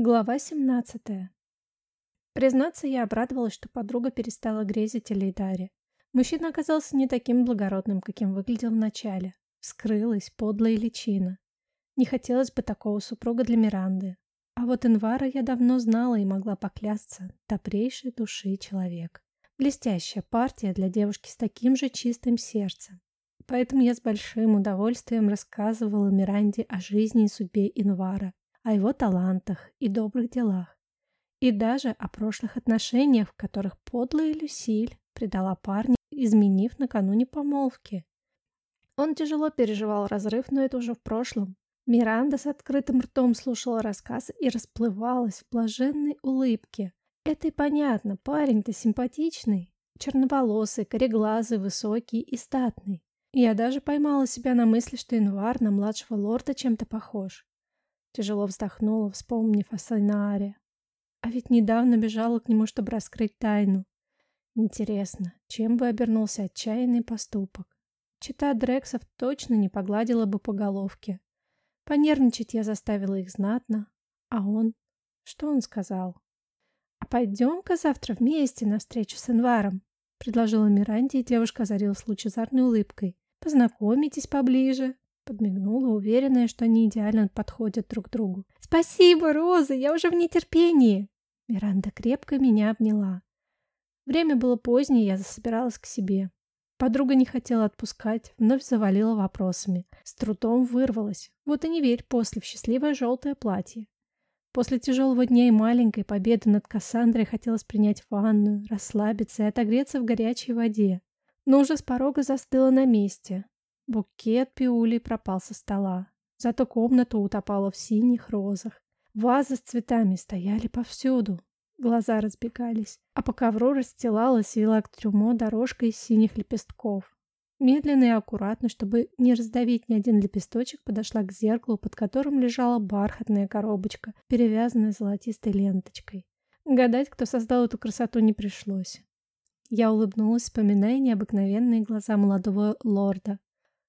Глава 17. Признаться, я обрадовалась, что подруга перестала грезить о Лейдаре. Мужчина оказался не таким благородным, каким выглядел вначале. Вскрылась подлая личина. Не хотелось бы такого супруга для Миранды. А вот Инвара я давно знала и могла поклясться. Добрейшей души человек. Блестящая партия для девушки с таким же чистым сердцем. Поэтому я с большим удовольствием рассказывала Миранде о жизни и судьбе Инвара о его талантах и добрых делах. И даже о прошлых отношениях, в которых подлая Люсиль предала парня, изменив накануне помолвки. Он тяжело переживал разрыв, но это уже в прошлом. Миранда с открытым ртом слушала рассказ и расплывалась в блаженной улыбке. Это и понятно, парень-то симпатичный, черноволосый, кореглазый, высокий и статный. Я даже поймала себя на мысли, что Инвар на младшего лорда чем-то похож. Тяжело вздохнула, вспомнив о Сайнаре. А ведь недавно бежала к нему, чтобы раскрыть тайну. Интересно, чем бы обернулся отчаянный поступок? Чита Дрексов точно не погладила бы по головке. Понервничать я заставила их знатно. А он? Что он сказал? «А пойдем-ка завтра вместе на встречу с Инваром», — предложила Миранде, и девушка озарилась лучезарной улыбкой. «Познакомитесь поближе». Подмигнула, уверенная, что они идеально подходят друг другу. «Спасибо, Роза, я уже в нетерпении!» Миранда крепко меня обняла. Время было позднее, я засобиралась к себе. Подруга не хотела отпускать, вновь завалила вопросами. С трудом вырвалась. Вот и не верь после в счастливое желтое платье. После тяжелого дня и маленькой победы над Кассандрой хотелось принять ванную, расслабиться и отогреться в горячей воде. Но уже с порога застыла на месте. Букет пиулей пропал со стола. Зато комната утопала в синих розах. Вазы с цветами стояли повсюду. Глаза разбегались, а по ковру расстилалась вела к трюмо дорожка из синих лепестков. Медленно и аккуратно, чтобы не раздавить ни один лепесточек, подошла к зеркалу, под которым лежала бархатная коробочка, перевязанная золотистой ленточкой. Гадать, кто создал эту красоту, не пришлось. Я улыбнулась, вспоминая необыкновенные глаза молодого лорда,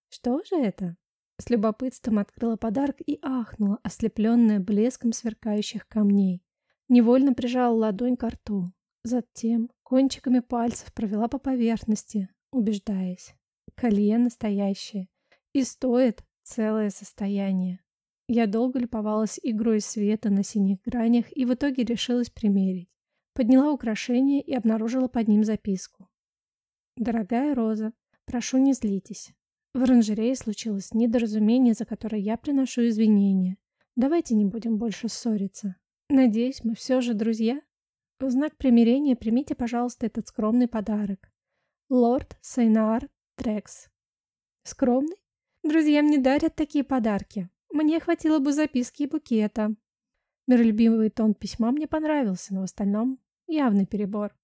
что же это? С любопытством открыла подарок и ахнула, ослепленная блеском сверкающих камней. Невольно прижала ладонь к рту. Затем кончиками пальцев провела по поверхности, убеждаясь. Колье настоящее. И стоит целое состояние. Я долго любовалась игрой света на синих гранях и в итоге решилась примерить. Подняла украшение и обнаружила под ним записку. «Дорогая Роза, прошу не злитесь. В оранжерее случилось недоразумение, за которое я приношу извинения. Давайте не будем больше ссориться. Надеюсь, мы все же друзья. В знак примирения примите, пожалуйста, этот скромный подарок. Лорд Сейнар Трекс. Скромный? Друзьям не дарят такие подарки. Мне хватило бы записки и букета. Миролюбивый тон письма мне понравился, но в остальном явный перебор.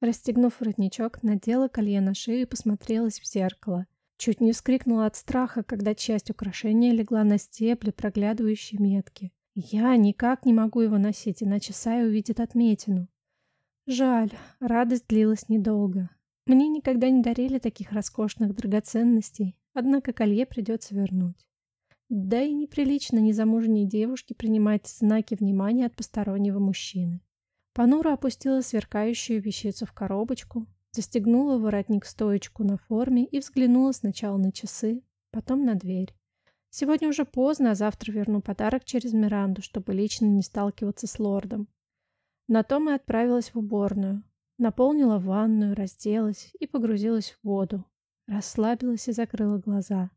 Расстегнув воротничок, надела колье на шею и посмотрелась в зеркало. Чуть не вскрикнула от страха, когда часть украшения легла на стебли, проглядывающие метки. Я никак не могу его носить, иначе Сай увидит отметину. Жаль, радость длилась недолго. Мне никогда не дарили таких роскошных драгоценностей, однако колье придется вернуть. Да и неприлично незамужней девушке принимать знаки внимания от постороннего мужчины. Панура опустила сверкающую вещицу в коробочку, Застегнула воротник-стоечку на форме и взглянула сначала на часы, потом на дверь. Сегодня уже поздно, а завтра верну подарок через Миранду, чтобы лично не сталкиваться с лордом. На том и отправилась в уборную. Наполнила ванную, разделась и погрузилась в воду. Расслабилась и закрыла глаза.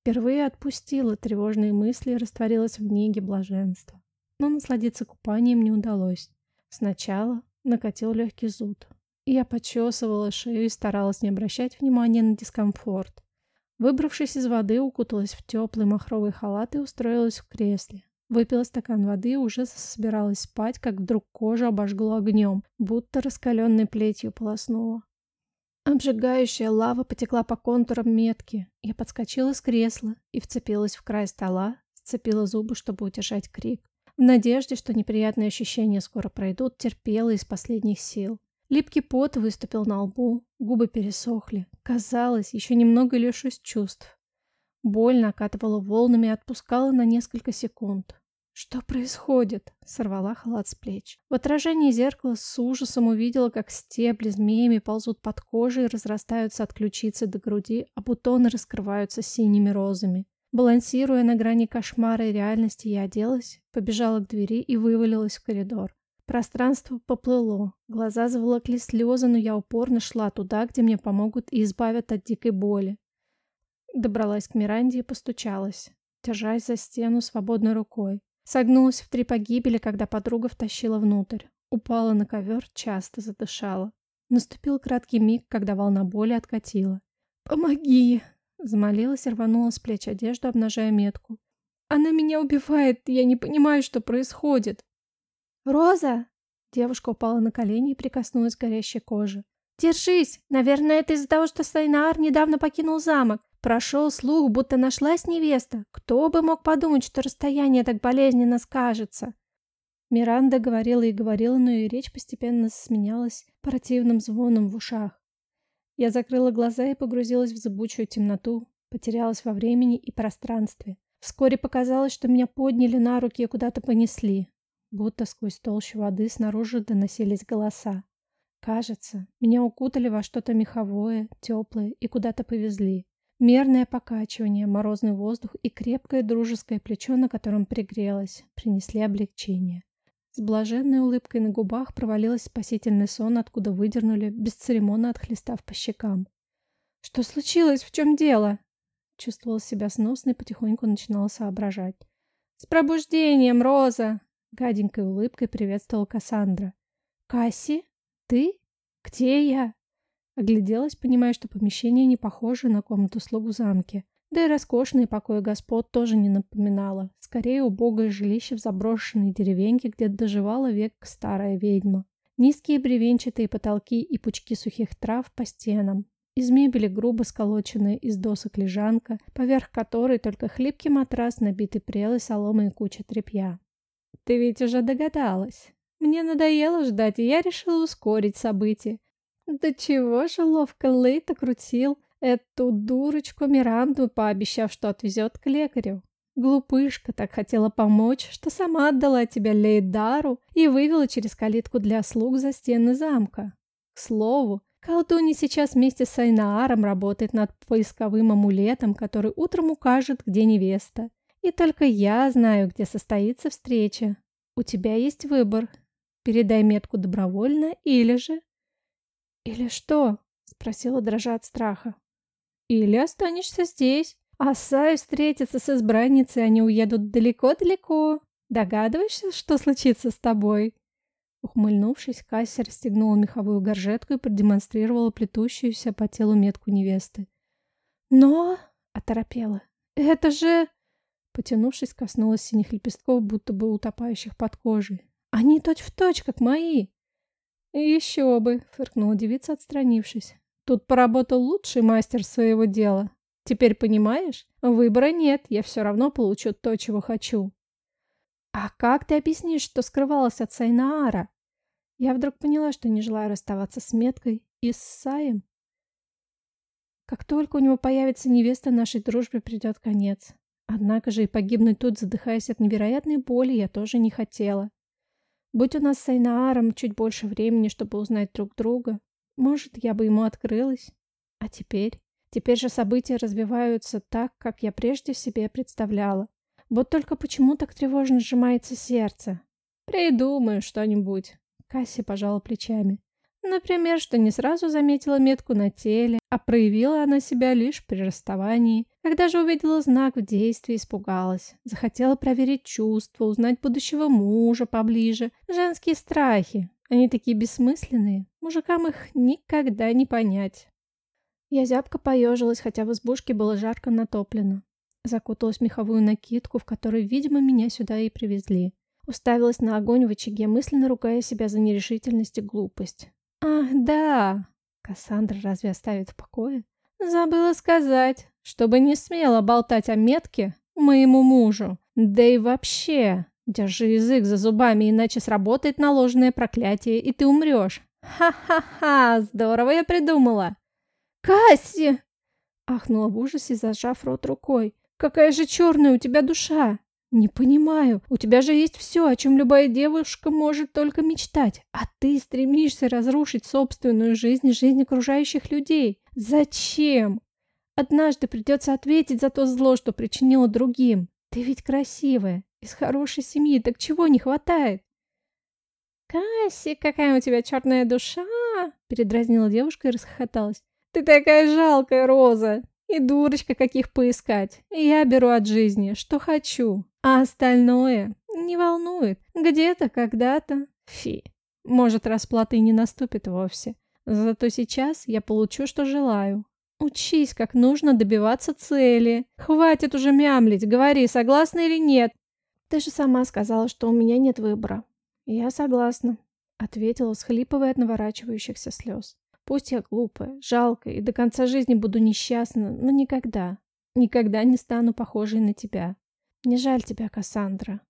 Впервые отпустила тревожные мысли и растворилась в неге блаженства. Но насладиться купанием не удалось. Сначала накатил легкий зуд. Я почесывала шею и старалась не обращать внимания на дискомфорт. Выбравшись из воды, укуталась в теплый махровый халат и устроилась в кресле. Выпила стакан воды и уже собиралась спать, как вдруг кожу обожгло огнем, будто раскаленной плетью полоснула. Обжигающая лава потекла по контурам метки. Я подскочила с кресла и вцепилась в край стола, сцепила зубы, чтобы удержать крик. В надежде, что неприятные ощущения скоро пройдут, терпела из последних сил. Липкий пот выступил на лбу, губы пересохли. Казалось, еще немного лишусь чувств. Боль накатывала волнами и отпускала на несколько секунд. Что происходит? Сорвала халат с плеч. В отражении зеркала с ужасом увидела, как стебли змеями ползут под кожей и разрастаются от ключицы до груди, а бутоны раскрываются синими розами. Балансируя на грани кошмара и реальности, я оделась, побежала к двери и вывалилась в коридор. Пространство поплыло, глаза заволокли слезы, но я упорно шла туда, где мне помогут и избавят от дикой боли. Добралась к Миранде и постучалась, держась за стену свободной рукой. Согнулась в три погибели, когда подруга втащила внутрь. Упала на ковер, часто задышала. Наступил краткий миг, когда волна боли откатила. «Помоги!» Замолилась и рванула с плеч одежду, обнажая метку. «Она меня убивает, я не понимаю, что происходит!» «Роза!» Девушка упала на колени и прикоснулась к горящей коже. «Держись! Наверное, это из-за того, что Сайнаар недавно покинул замок. Прошел слух, будто нашлась невеста. Кто бы мог подумать, что расстояние так болезненно скажется? Миранда говорила и говорила, но ее речь постепенно сменялась противным звоном в ушах. Я закрыла глаза и погрузилась в зыбучую темноту, потерялась во времени и пространстве. Вскоре показалось, что меня подняли на руки и куда-то понесли. Будто сквозь толщу воды снаружи доносились голоса. Кажется, меня укутали во что-то меховое, теплое и куда-то повезли. Мерное покачивание, морозный воздух и крепкое дружеское плечо, на котором пригрелось, принесли облегчение. С блаженной улыбкой на губах провалилась спасительный сон, откуда выдернули, бесцеремонно отхлестав по щекам. «Что случилось? В чем дело?» Чувствовала себя сносно и потихоньку начинала соображать. «С пробуждением, Роза!» Гаденькой улыбкой приветствовала Кассандра. «Касси? Ты? Где я?» Огляделась, понимая, что помещение не похоже на комнату слуг в замке. Да и роскошные покои господ тоже не напоминало. Скорее, убогое жилище в заброшенной деревеньке, где доживала век старая ведьма. Низкие бревенчатые потолки и пучки сухих трав по стенам. Из мебели грубо сколоченная из досок лежанка, поверх которой только хлипкий матрас, набитый прелой соломой и куча тряпья. «Ты ведь уже догадалась. Мне надоело ждать, и я решила ускорить события. Да чего же ловко Лейт окрутил эту дурочку Миранду, пообещав, что отвезет к лекарю. Глупышка так хотела помочь, что сама отдала тебя Лейдару и вывела через калитку для слуг за стены замка. К слову, колдунья сейчас вместе с Айнааром работает над поисковым амулетом, который утром укажет, где невеста. И только я знаю, где состоится встреча. У тебя есть выбор. Передай метку добровольно или же «Или что?» — спросила, дрожа от страха. «Или останешься здесь. А Сай встретится с избранницей, они уедут далеко-далеко. Догадываешься, что случится с тобой?» Ухмыльнувшись, Касси расстегнула меховую горжетку и продемонстрировала плетущуюся по телу метку невесты. «Но...» — оторопела. «Это же...» Потянувшись, коснулась синих лепестков, будто бы утопающих под кожей. «Они точь-в-точь, точь, как мои!» «Еще бы!» — фыркнула девица, отстранившись. «Тут поработал лучший мастер своего дела. Теперь понимаешь? Выбора нет, я все равно получу то, чего хочу». «А как ты объяснишь, что скрывалась от Сайнаара?» Я вдруг поняла, что не желаю расставаться с Меткой и с Саем. Как только у него появится невеста, нашей дружбе придет конец. Однако же и погибнуть тут, задыхаясь от невероятной боли, я тоже не хотела. Будь у нас с Айнааром чуть больше времени, чтобы узнать друг друга, может, я бы ему открылась. А теперь? Теперь же события развиваются так, как я прежде себе представляла. Вот только почему так тревожно сжимается сердце? Придумаю что-нибудь. Касси пожала плечами. Например, что не сразу заметила метку на теле, а проявила она себя лишь при расставании. Когда же увидела знак в действии, испугалась. Захотела проверить чувства, узнать будущего мужа поближе. Женские страхи. Они такие бессмысленные. Мужикам их никогда не понять. Я зябко поежилась, хотя в избушке было жарко натоплено. Закуталась в меховую накидку, в которой, видимо, меня сюда и привезли. Уставилась на огонь в очаге, мысленно ругая себя за нерешительность и глупость. «Ах, да!» Кассандра разве оставит в покое? «Забыла сказать, чтобы не смело болтать о метке моему мужу. Да и вообще, держи язык за зубами, иначе сработает наложенное проклятие, и ты умрешь. Ха-ха-ха, здорово я придумала!» «Касси!» Ахнула в ужасе, зажав рот рукой. «Какая же черная у тебя душа!» «Не понимаю. У тебя же есть все, о чем любая девушка может только мечтать. А ты стремишься разрушить собственную жизнь и жизнь окружающих людей. Зачем? Однажды придется ответить за то зло, что причинила другим. Ты ведь красивая, из хорошей семьи, так чего не хватает?» «Касси, какая у тебя черная душа!» Передразнила девушка и расхохоталась. «Ты такая жалкая, Роза! И дурочка каких поискать. Я беру от жизни, что хочу. А остальное не волнует. Где-то, когда-то. Фи. Может, расплаты и не наступит вовсе. Зато сейчас я получу, что желаю. Учись, как нужно добиваться цели. Хватит уже мямлить, говори, согласна или нет. Ты же сама сказала, что у меня нет выбора. Я согласна, ответила, схлипывая от наворачивающихся слез. Пусть я глупая, жалкая и до конца жизни буду несчастна, но никогда, никогда не стану похожей на тебя. Не жаль тебя, Кассандра.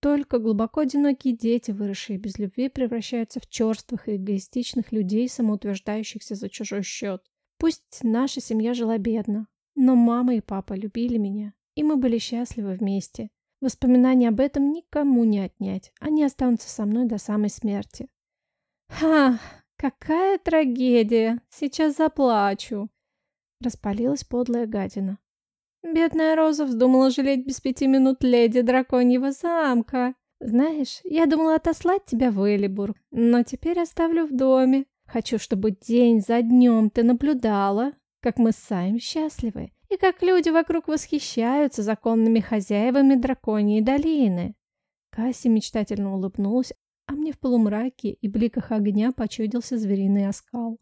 Только глубоко одинокие дети, выросшие без любви, превращаются в черствых и эгоистичных людей, самоутверждающихся за чужой счет. Пусть наша семья жила бедно, но мама и папа любили меня, и мы были счастливы вместе. Воспоминания об этом никому не отнять, они останутся со мной до самой смерти. Ха, Какая трагедия! Сейчас заплачу. Распалилась подлая гадина. Бедная Роза вздумала жалеть без пяти минут леди драконьего замка. Знаешь, я думала отослать тебя в Элибург, но теперь оставлю в доме. Хочу, чтобы день за днем ты наблюдала, как мы сами счастливы, и как люди вокруг восхищаются законными хозяевами драконьей долины. Касси мечтательно улыбнулась, а мне в полумраке и бликах огня почудился звериный оскал.